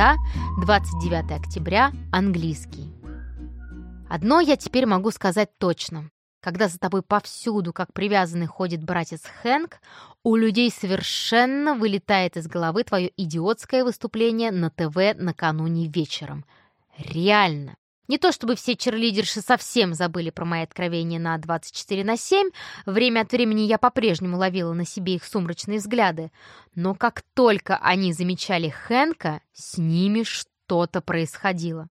Среда, 29 октября, английский. Одно я теперь могу сказать точно. Когда за тобой повсюду, как привязанный, ходит братец Хэнк, у людей совершенно вылетает из головы твое идиотское выступление на ТВ накануне вечером. Реально. Не то чтобы все черлидерши совсем забыли про мои откровения на 24 на 7, время от времени я по-прежнему ловила на себе их сумрачные взгляды, но как только они замечали Хэнка, с ними что-то происходило.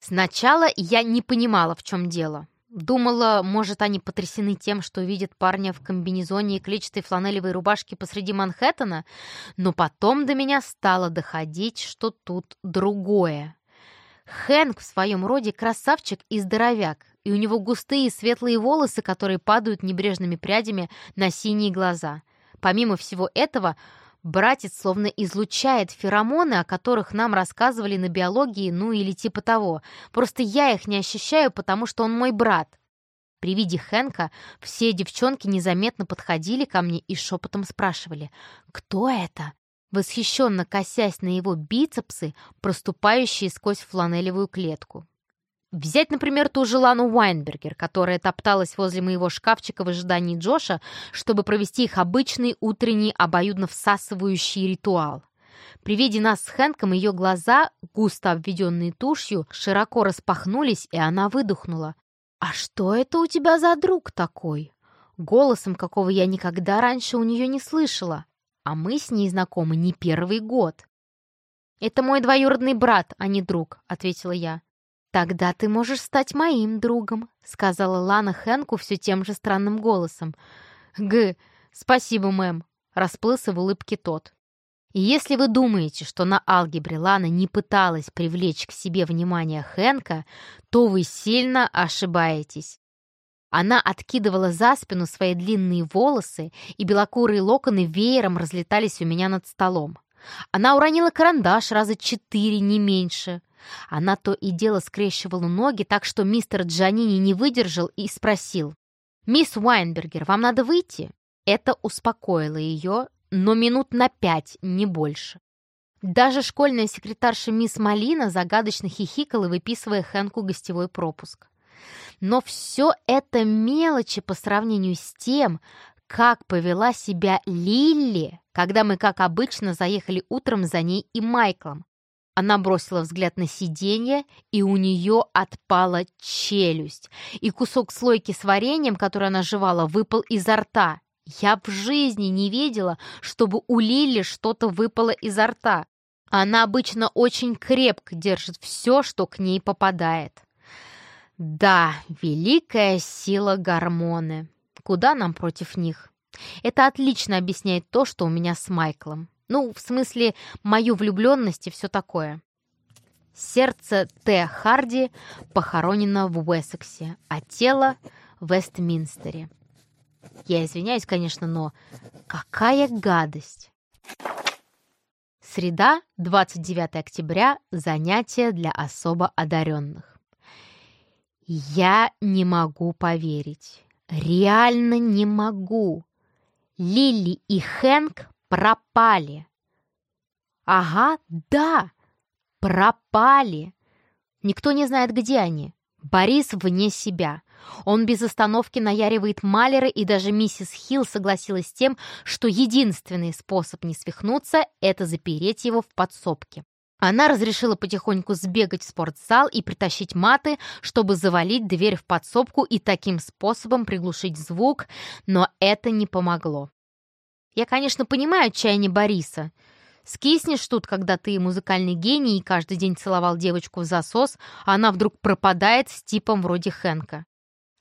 Сначала я не понимала, в чем дело. Думала, может, они потрясены тем, что видят парня в комбинезоне и клетчатой фланелевой рубашке посреди Манхэттена, но потом до меня стало доходить, что тут другое. Хэнк в своем роде красавчик и здоровяк, и у него густые светлые волосы, которые падают небрежными прядями на синие глаза. Помимо всего этого, братец словно излучает феромоны, о которых нам рассказывали на биологии, ну или типа того. Просто я их не ощущаю, потому что он мой брат. При виде Хэнка все девчонки незаметно подходили ко мне и шепотом спрашивали «Кто это?», восхищенно косясь на его бицепсы, проступающие сквозь фланелевую клетку. Взять, например, ту же Лану Уайнбергер, которая топталась возле моего шкафчика в ожидании Джоша, чтобы провести их обычный утренний обоюдно всасывающий ритуал. При виде нас с Хэнком ее глаза, густо обведенные тушью, широко распахнулись, и она выдохнула. «А что это у тебя за друг такой?» Голосом, какого я никогда раньше у нее не слышала а мы с ней знакомы не первый год». «Это мой двоюродный брат, а не друг», — ответила я. «Тогда ты можешь стать моим другом», — сказала Лана Хэнку все тем же странным голосом. «Г, спасибо, мэм», — расплылся в улыбке тот. И если вы думаете, что на алгебре Лана не пыталась привлечь к себе внимание Хэнка, то вы сильно ошибаетесь. Она откидывала за спину свои длинные волосы, и белокурые локоны веером разлетались у меня над столом. Она уронила карандаш раза четыре, не меньше. Она то и дело скрещивала ноги, так что мистер Джанини не выдержал и спросил. «Мисс Уайнбергер, вам надо выйти?» Это успокоило ее, но минут на пять, не больше. Даже школьная секретарша мисс Малина загадочно хихикала, выписывая Хэнку гостевой пропуск. Но все это мелочи по сравнению с тем, как повела себя Лилли, когда мы, как обычно, заехали утром за ней и Майклом. Она бросила взгляд на сиденье, и у нее отпала челюсть, и кусок слойки с вареньем, который она жевала, выпал изо рта. Я в жизни не видела, чтобы у Лили что-то выпало изо рта. Она обычно очень крепко держит все, что к ней попадает. Да, великая сила гормоны. Куда нам против них? Это отлично объясняет то, что у меня с Майклом. Ну, в смысле, мою влюбленность и все такое. Сердце Т. Харди похоронено в Уэссексе, а тело в Вестминстере. Я извиняюсь, конечно, но какая гадость! Среда, 29 октября, занятие для особо одаренных. Я не могу поверить. Реально не могу. Лили и Хэнк пропали. Ага, да, пропали. Никто не знает, где они. Борис вне себя. Он без остановки наяривает Малера, и даже миссис Хилл согласилась с тем, что единственный способ не свихнуться – это запереть его в подсобке. Она разрешила потихоньку сбегать в спортзал и притащить маты, чтобы завалить дверь в подсобку и таким способом приглушить звук, но это не помогло. Я, конечно, понимаю отчаяние Бориса. Скиснешь тут, когда ты музыкальный гений и каждый день целовал девочку в засос, а она вдруг пропадает с типом вроде Хэнка.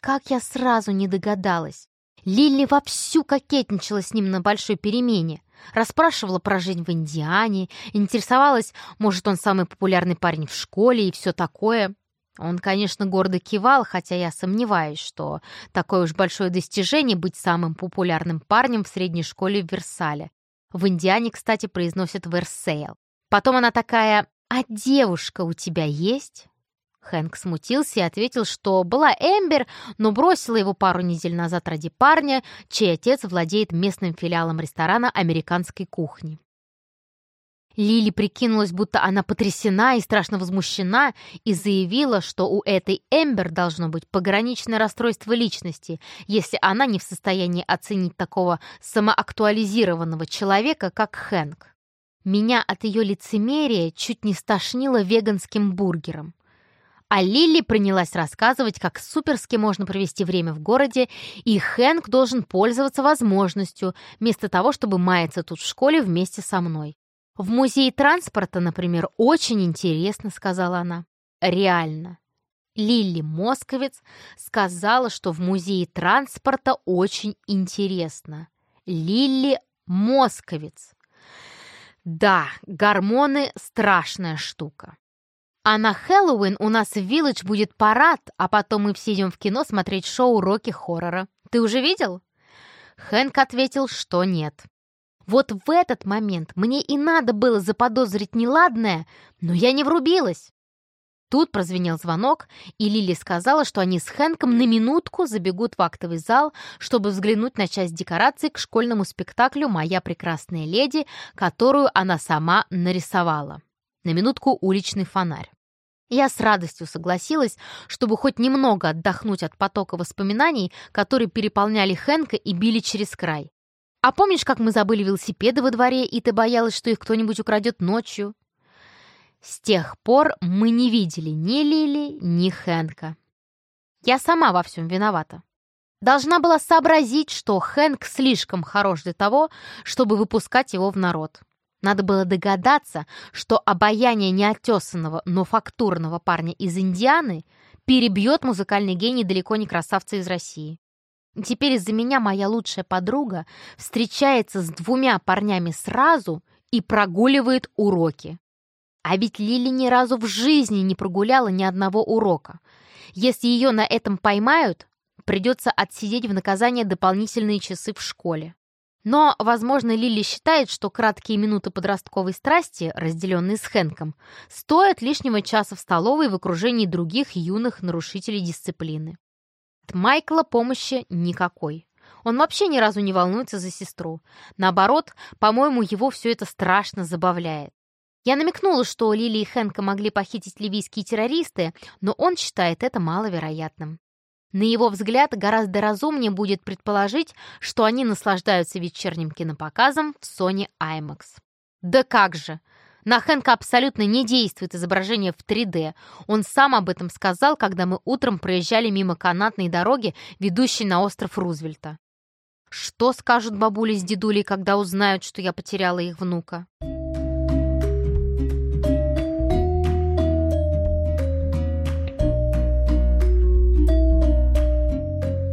Как я сразу не догадалась. Лилли вовсю кокетничала с ним на большой перемене. Расспрашивала про жизнь в Индиане, интересовалась, может, он самый популярный парень в школе и все такое. Он, конечно, гордо кивал, хотя я сомневаюсь, что такое уж большое достижение быть самым популярным парнем в средней школе в Версале. В Индиане, кстати, произносят Версейл. Потом она такая «А девушка у тебя есть?» Хэнк смутился и ответил, что была Эмбер, но бросила его пару недель назад ради парня, чей отец владеет местным филиалом ресторана американской кухни. Лили прикинулась, будто она потрясена и страшно возмущена, и заявила, что у этой Эмбер должно быть пограничное расстройство личности, если она не в состоянии оценить такого самоактуализированного человека, как Хэнк. Меня от ее лицемерия чуть не стошнило веганским бургером. А Лили принялась рассказывать, как суперски можно провести время в городе, и Хэнк должен пользоваться возможностью, вместо того, чтобы маяться тут в школе вместе со мной. «В музее транспорта, например, очень интересно», — сказала она. «Реально». Лилли Московец сказала, что в музее транспорта очень интересно. Лилли Московец. Да, гормоны — страшная штука. А на Хэллоуин у нас в Вилледж будет парад, а потом мы все идем в кино смотреть шоу «Рокки хоррора». Ты уже видел?» Хэнк ответил, что нет. Вот в этот момент мне и надо было заподозрить неладное, но я не врубилась. Тут прозвенел звонок, и Лили сказала, что они с Хэнком на минутку забегут в актовый зал, чтобы взглянуть на часть декораций к школьному спектаклю «Моя прекрасная леди», которую она сама нарисовала. На минутку уличный фонарь. Я с радостью согласилась, чтобы хоть немного отдохнуть от потока воспоминаний, которые переполняли Хэнка и били через край. А помнишь, как мы забыли велосипеды во дворе, и ты боялась, что их кто-нибудь украдет ночью? С тех пор мы не видели ни Лили, ни Хэнка. Я сама во всем виновата. Должна была сообразить, что Хэнк слишком хорош для того, чтобы выпускать его в народ. Надо было догадаться, что обаяние неотесанного, но фактурного парня из Индианы перебьет музыкальный гений далеко не красавца из России. Теперь из-за меня моя лучшая подруга встречается с двумя парнями сразу и прогуливает уроки. А ведь Лили ни разу в жизни не прогуляла ни одного урока. Если ее на этом поймают, придется отсидеть в наказание дополнительные часы в школе. Но, возможно, Лили считает, что краткие минуты подростковой страсти, разделенные с Хэнком, стоят лишнего часа в столовой в окружении других юных нарушителей дисциплины. От Майкла помощи никакой. Он вообще ни разу не волнуется за сестру. Наоборот, по-моему, его все это страшно забавляет. Я намекнула, что Лили и Хэнка могли похитить ливийские террористы, но он считает это маловероятным. На его взгляд, гораздо разумнее будет предположить, что они наслаждаются вечерним кинопоказом в Sony IMAX. Да как же! На Хэнка абсолютно не действует изображение в 3D. Он сам об этом сказал, когда мы утром проезжали мимо канатной дороги, ведущей на остров Рузвельта. Что скажут бабули с дедулей, когда узнают, что я потеряла их внука?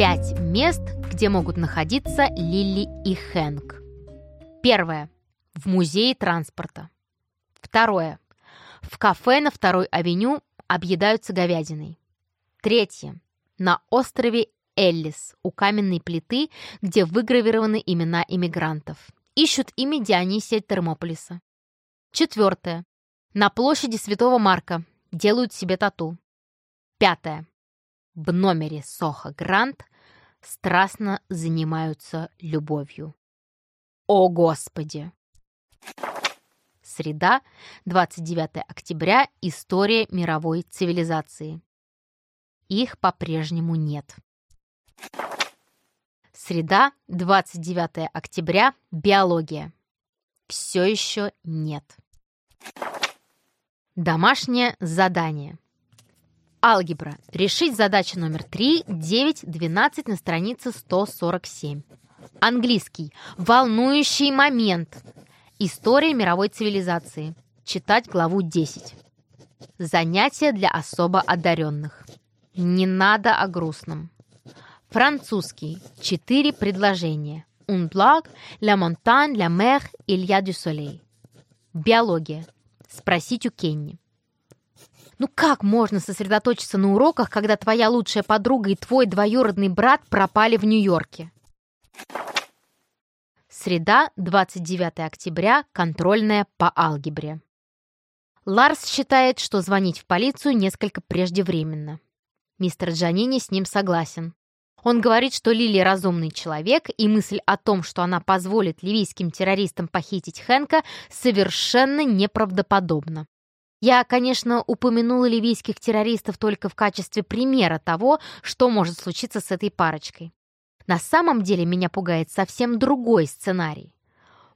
Пять мест, где могут находиться Лили и Хэнк. Первое. В музее транспорта. Второе. В кафе на второй авеню объедаются говядиной. Третье. На острове Эллис у каменной плиты, где выгравированы имена иммигрантов. Ищут имя Дионисия Термополиса. Четвертое. На площади Святого Марка делают себе тату. Пятое. В номере Соха Грант страстно занимаются любовью. О, Господи! Среда, 29 октября. История мировой цивилизации. Их по-прежнему нет. Среда, 29 октября. Биология. Все еще нет. Домашнее задание. Алгебра. Решить задачу номер 3, 9, 12 на странице 147. Английский. Волнующий момент. История мировой цивилизации. Читать главу 10. Занятия для особо одаренных. Не надо о грустном. Французский. Четыре предложения. Un blog, la montagne, la mer, il y a du soleil. Биология. Спросить у Кенни. Ну как можно сосредоточиться на уроках, когда твоя лучшая подруга и твой двоюродный брат пропали в Нью-Йорке? Среда, 29 октября, контрольная по алгебре. Ларс считает, что звонить в полицию несколько преждевременно. Мистер Джанини с ним согласен. Он говорит, что Лили разумный человек, и мысль о том, что она позволит ливийским террористам похитить Хэнка, совершенно неправдоподобна. Я, конечно, упомянула ливийских террористов только в качестве примера того, что может случиться с этой парочкой. На самом деле меня пугает совсем другой сценарий.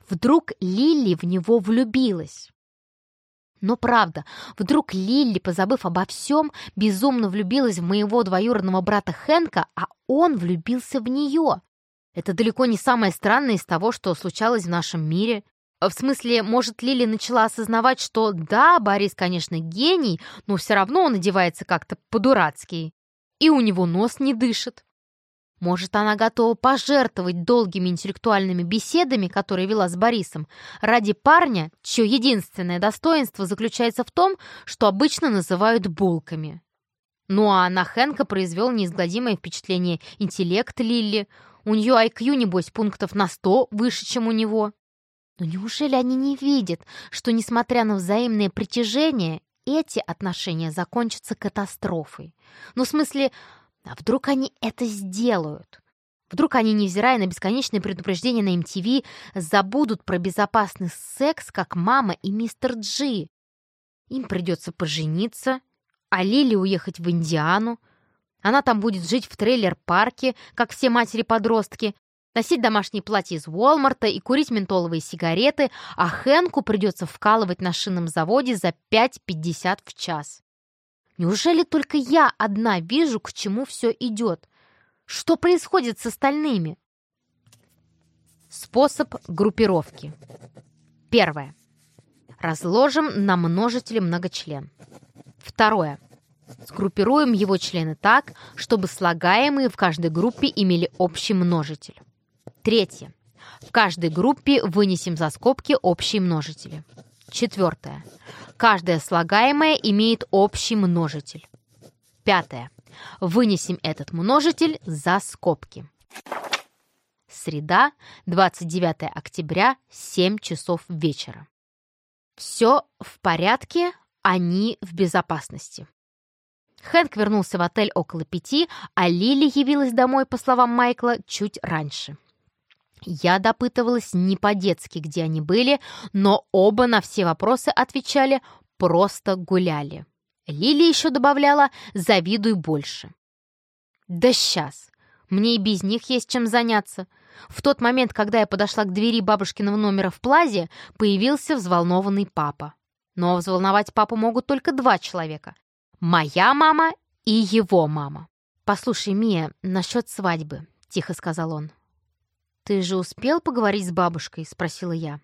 Вдруг Лили в него влюбилась. Но правда, вдруг Лилли, позабыв обо всем, безумно влюбилась в моего двоюродного брата Хэнка, а он влюбился в нее. Это далеко не самое странное из того, что случалось в нашем мире. В смысле, может, Лили начала осознавать, что да, Борис, конечно, гений, но все равно он одевается как-то по-дурацки. И у него нос не дышит. Может, она готова пожертвовать долгими интеллектуальными беседами, которые вела с Борисом, ради парня, чье единственное достоинство заключается в том, что обычно называют булками. Ну а на Хэнка произвел неизгладимое впечатление интеллект Лилли. У нее IQ, небось, пунктов на сто выше, чем у него. Но неужели они не видят, что, несмотря на взаимное притяжение, эти отношения закончатся катастрофой? Ну, в смысле, а вдруг они это сделают? Вдруг они, невзирая на бесконечные предупреждения на MTV, забудут про безопасный секс, как мама и мистер Джи? Им придется пожениться, а Лили уехать в Индиану. Она там будет жить в трейлер-парке, как все матери-подростки, носить домашние платья из Уолмарта и курить ментоловые сигареты, а Хэнку придется вкалывать на шинном заводе за 5,50 в час. Неужели только я одна вижу, к чему все идет? Что происходит с остальными? Способ группировки. Первое. Разложим на множителе многочлен. Второе. Сгруппируем его члены так, чтобы слагаемые в каждой группе имели общий множитель. Третье. В каждой группе вынесем за скобки общие множители. Четвертое. Каждое слагаемое имеет общий множитель. Пятое. Вынесем этот множитель за скобки. Среда, 29 октября, 7 часов вечера. Все в порядке, они в безопасности. Хэнк вернулся в отель около пяти, а Лили явилась домой, по словам Майкла, чуть раньше. Я допытывалась не по-детски, где они были, но оба на все вопросы отвечали «просто гуляли». Лили еще добавляла «завидуй больше». «Да сейчас! Мне и без них есть чем заняться». В тот момент, когда я подошла к двери бабушкиного номера в Плазе, появился взволнованный папа. Но взволновать папу могут только два человека. Моя мама и его мама. «Послушай, Мия, насчет свадьбы», — тихо сказал он. «Ты же успел поговорить с бабушкой?» — спросила я.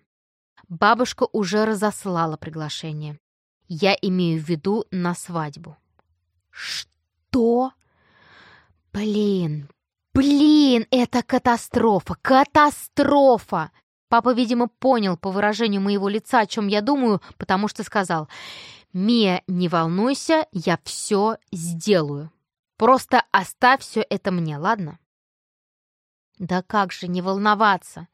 Бабушка уже разослала приглашение. Я имею в виду на свадьбу. «Что? Блин, блин, это катастрофа, катастрофа!» Папа, видимо, понял по выражению моего лица, о чем я думаю, потому что сказал, «Мия, не волнуйся, я все сделаю. Просто оставь все это мне, ладно?» Да как же не волноваться?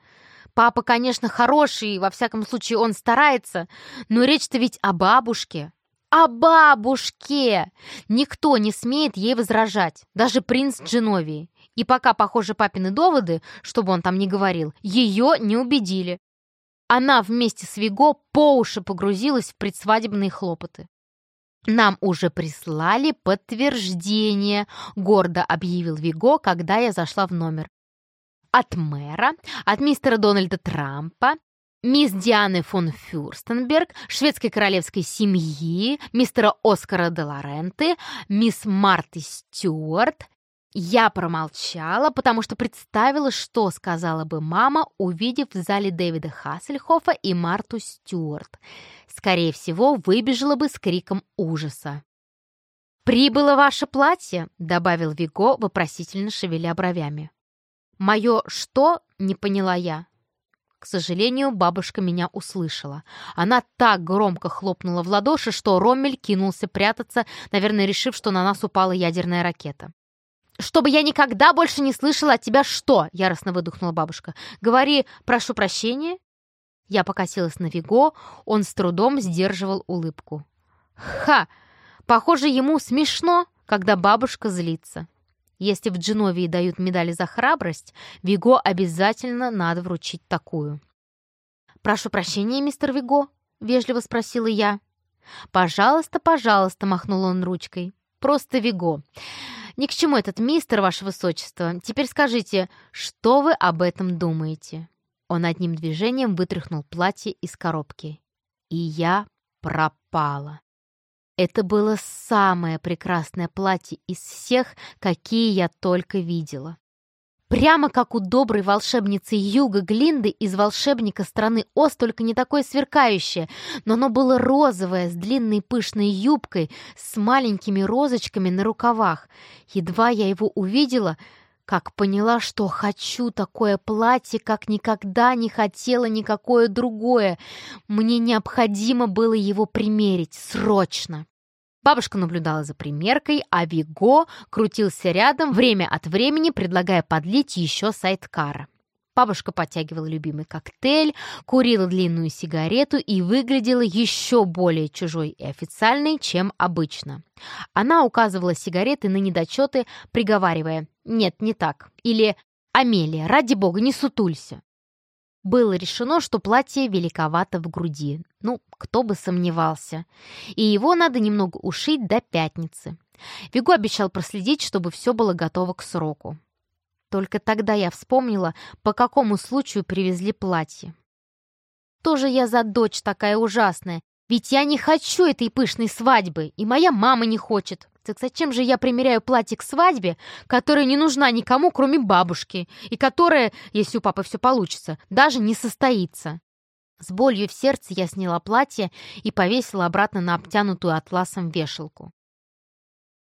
Папа, конечно, хороший, во всяком случае он старается, но речь-то ведь о бабушке. О бабушке! Никто не смеет ей возражать, даже принц Дженовии. И пока, похоже, папины доводы, чтобы он там не говорил, ее не убедили. Она вместе с Виго по уши погрузилась в предсвадебные хлопоты. «Нам уже прислали подтверждение», — гордо объявил Виго, когда я зашла в номер от мэра, от мистера Дональда Трампа, мисс Дианы фон Фюрстенберг, шведской королевской семьи, мистера Оскара де Лоренты, мисс Марты Стюарт. Я промолчала, потому что представила, что сказала бы мама, увидев в зале Дэвида Хассельхофа и Марту Стюарт. Скорее всего, выбежала бы с криком ужаса. «Прибыло ваше платье», — добавил Виго, вопросительно шевеля бровями. «Мое что?» — не поняла я. К сожалению, бабушка меня услышала. Она так громко хлопнула в ладоши, что Роммель кинулся прятаться, наверное, решив, что на нас упала ядерная ракета. «Чтобы я никогда больше не слышала от тебя что?» — яростно выдохнула бабушка. «Говори, прошу прощения». Я покосилась на Виго, он с трудом сдерживал улыбку. «Ха! Похоже, ему смешно, когда бабушка злится». Если в Дженовии дают медали за храбрость, Виго обязательно надо вручить такую. «Прошу прощения, мистер Виго», — вежливо спросила я. «Пожалуйста, пожалуйста», — махнул он ручкой. «Просто Виго. Ни к чему этот мистер, ваше высочество. Теперь скажите, что вы об этом думаете?» Он одним движением вытряхнул платье из коробки. И я пропала. Это было самое прекрасное платье из всех, какие я только видела. Прямо как у доброй волшебницы Юга Глинды из волшебника страны Оз, только не такое сверкающее, но оно было розовое, с длинной пышной юбкой, с маленькими розочками на рукавах. Едва я его увидела, как поняла, что хочу такое платье, как никогда не хотела никакое другое. Мне необходимо было его примерить срочно. Бабушка наблюдала за примеркой, а Виго крутился рядом, время от времени предлагая подлить еще сайдкара. Бабушка подтягивала любимый коктейль, курила длинную сигарету и выглядела еще более чужой и официальной, чем обычно. Она указывала сигареты на недочеты, приговаривая «нет, не так» или «Амелия, ради бога, не сутулься». Было решено, что платье великовато в груди. Ну, кто бы сомневался. И его надо немного ушить до пятницы. Виго обещал проследить, чтобы все было готово к сроку. Только тогда я вспомнила, по какому случаю привезли платье. Тоже я за дочь такая ужасная, ведь я не хочу этой пышной свадьбы, и моя мама не хочет. Так зачем же я примеряю платье к свадьбе, которая не нужна никому, кроме бабушки, и которая, если у папы все получится, даже не состоится? С болью в сердце я сняла платье и повесила обратно на обтянутую атласом вешалку.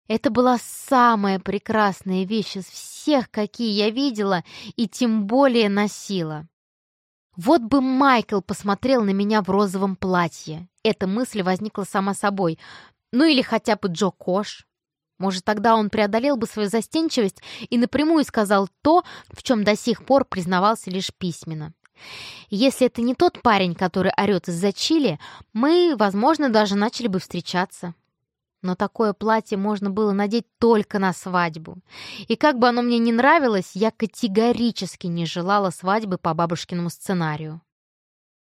Это была самая прекрасная вещь из всех, какие я видела и тем более носила. Вот бы Майкл посмотрел на меня в розовом платье. Эта мысль возникла сама собой. Ну или хотя бы Джо Кош. Может, тогда он преодолел бы свою застенчивость и напрямую сказал то, в чем до сих пор признавался лишь письменно. Если это не тот парень, который орет из-за Чили, мы, возможно, даже начали бы встречаться. Но такое платье можно было надеть только на свадьбу. И как бы оно мне не нравилось, я категорически не желала свадьбы по бабушкиному сценарию.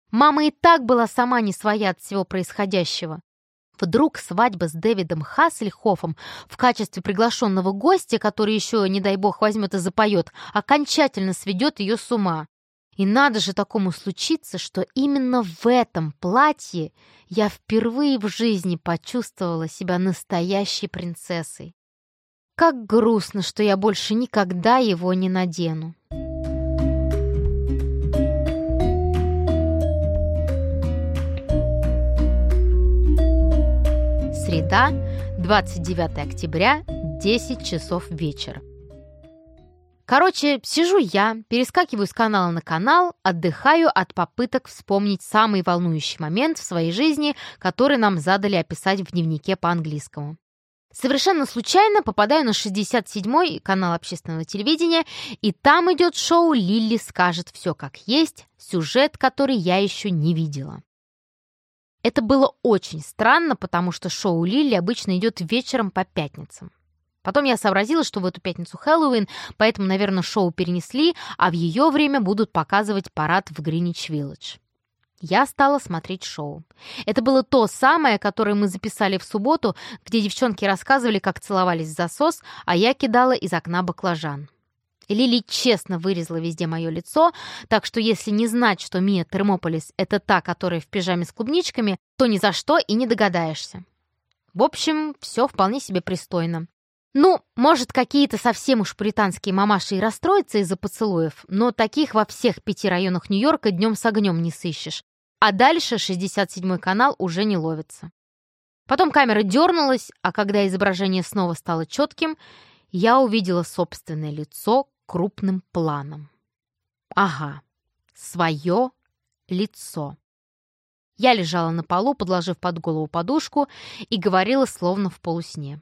Мама и так была сама не своя от всего происходящего. Вдруг свадьба с Дэвидом Хассельхофом в качестве приглашенного гостя, который еще, не дай бог, возьмет и запоет, окончательно сведет ее с ума. И надо же такому случиться, что именно в этом платье я впервые в жизни почувствовала себя настоящей принцессой. Как грустно, что я больше никогда его не надену. Среда, 29 октября, 10 часов вечера. Короче, сижу я, перескакиваю с канала на канал, отдыхаю от попыток вспомнить самый волнующий момент в своей жизни, который нам задали описать в дневнике по английскому. Совершенно случайно попадаю на 67-й канал общественного телевидения, и там идет шоу «Лилли скажет все как есть», сюжет, который я еще не видела. Это было очень странно, потому что шоу Лили обычно идет вечером по пятницам. Потом я сообразила, что в эту пятницу Хэллоуин, поэтому, наверное, шоу перенесли, а в ее время будут показывать парад в Гринич-Виллидж. Я стала смотреть шоу. Это было то самое, которое мы записали в субботу, где девчонки рассказывали, как целовались в засос, а я кидала из окна баклажан. Лили честно вырезала везде мое лицо, так что если не знать, что Мия Термополис — это та, которая в пижаме с клубничками, то ни за что и не догадаешься. В общем, все вполне себе пристойно. Ну, может, какие-то совсем уж британские мамаши и расстроятся из-за поцелуев, но таких во всех пяти районах Нью-Йорка днем с огнем не сыщешь. А дальше 67-й канал уже не ловится. Потом камера дернулась, а когда изображение снова стало четким, я увидела собственное лицо крупным планом. Ага, свое лицо. Я лежала на полу, подложив под голову подушку, и говорила словно в полусне.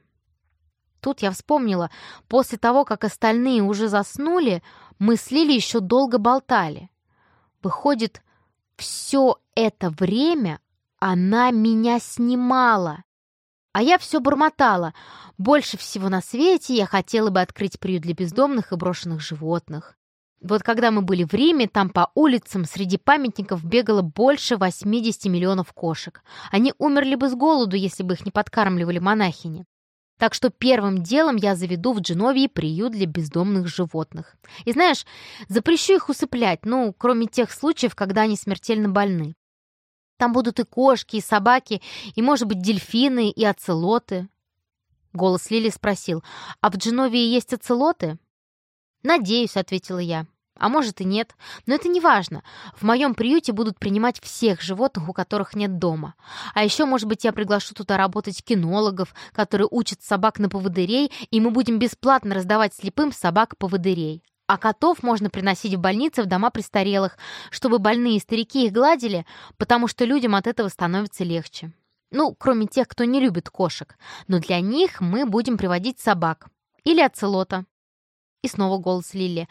Тут я вспомнила, после того, как остальные уже заснули, мы с Лили еще долго болтали. Выходит, все это время она меня снимала. А я все бормотала. Больше всего на свете я хотела бы открыть приют для бездомных и брошенных животных. Вот когда мы были в Риме, там по улицам среди памятников бегало больше 80 миллионов кошек. Они умерли бы с голоду, если бы их не подкармливали монахини. Так что первым делом я заведу в Дженовии приют для бездомных животных. И знаешь, запрещу их усыплять, ну, кроме тех случаев, когда они смертельно больны. Там будут и кошки, и собаки, и, может быть, дельфины, и оцелоты. Голос Лили спросил, а в Дженовии есть оцелоты? «Надеюсь», — ответила я. А может и нет. Но это не важно. В моем приюте будут принимать всех животных, у которых нет дома. А еще, может быть, я приглашу туда работать кинологов, которые учат собак на поводырей, и мы будем бесплатно раздавать слепым собак-поводырей. А котов можно приносить в больницы в дома престарелых, чтобы больные старики их гладили, потому что людям от этого становится легче. Ну, кроме тех, кто не любит кошек. Но для них мы будем приводить собак. Или оцелота. И снова голос Лили.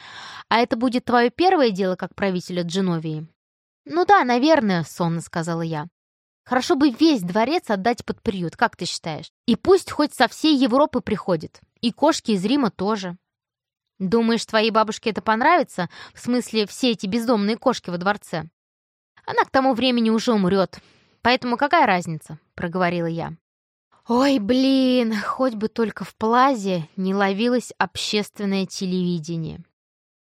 «А это будет твое первое дело как правителя Дженовии?» «Ну да, наверное», — сонно сказала я. «Хорошо бы весь дворец отдать под приют, как ты считаешь? И пусть хоть со всей Европы приходит. И кошки из Рима тоже». «Думаешь, твоей бабушке это понравится? В смысле, все эти бездомные кошки во дворце?» «Она к тому времени уже умрет. Поэтому какая разница?» — проговорила я. Ой, блин, хоть бы только в плазе не ловилось общественное телевидение.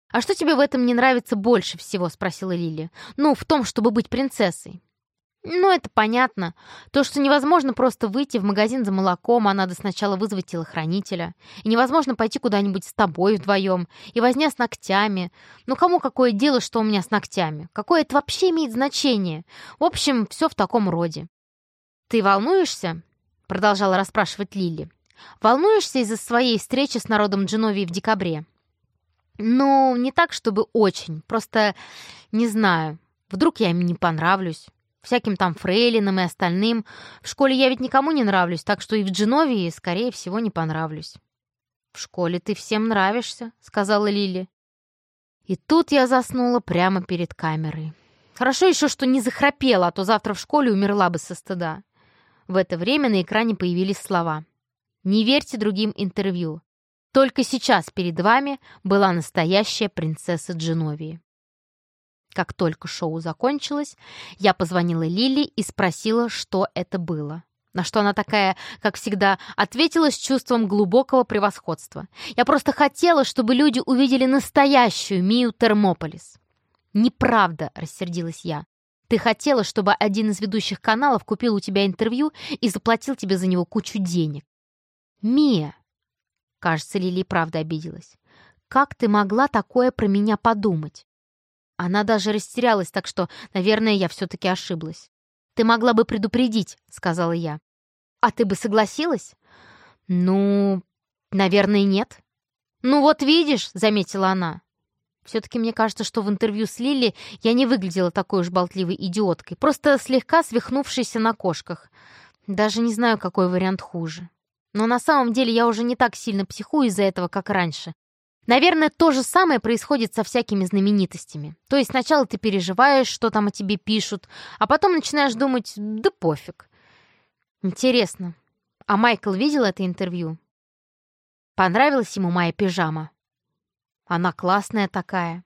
«А что тебе в этом не нравится больше всего?» — спросила Лили. «Ну, в том, чтобы быть принцессой». «Ну, это понятно. То, что невозможно просто выйти в магазин за молоком, а надо сначала вызвать телохранителя. И невозможно пойти куда-нибудь с тобой вдвоем. И возня с ногтями. Ну, кому какое дело, что у меня с ногтями? Какое это вообще имеет значение? В общем, все в таком роде». «Ты волнуешься?» Продолжала расспрашивать Лили. «Волнуешься из-за своей встречи с народом Дженовии в декабре?» «Ну, не так, чтобы очень. Просто, не знаю, вдруг я им не понравлюсь. Всяким там фрейлинам и остальным. В школе я ведь никому не нравлюсь, так что и в Дженовии, скорее всего, не понравлюсь». «В школе ты всем нравишься», — сказала Лили. И тут я заснула прямо перед камерой. Хорошо еще, что не захрапела, а то завтра в школе умерла бы со стыда. В это время на экране появились слова. «Не верьте другим интервью. Только сейчас перед вами была настоящая принцесса Дженовии». Как только шоу закончилось, я позвонила Лили и спросила, что это было. На что она такая, как всегда, ответила с чувством глубокого превосходства. Я просто хотела, чтобы люди увидели настоящую Мию Термополис. «Неправда», — рассердилась я. Ты хотела, чтобы один из ведущих каналов купил у тебя интервью и заплатил тебе за него кучу денег. Мия, кажется, Лили правда обиделась. Как ты могла такое про меня подумать? Она даже растерялась, так что, наверное, я все-таки ошиблась. «Ты могла бы предупредить», — сказала я. «А ты бы согласилась?» «Ну, наверное, нет». «Ну вот видишь», — заметила она. Все-таки мне кажется, что в интервью с Лили я не выглядела такой уж болтливой идиоткой, просто слегка свихнувшейся на кошках. Даже не знаю, какой вариант хуже. Но на самом деле я уже не так сильно психую из-за этого, как раньше. Наверное, то же самое происходит со всякими знаменитостями. То есть сначала ты переживаешь, что там о тебе пишут, а потом начинаешь думать, да пофиг. Интересно, а Майкл видел это интервью? Понравилась ему моя пижама? Она классная такая.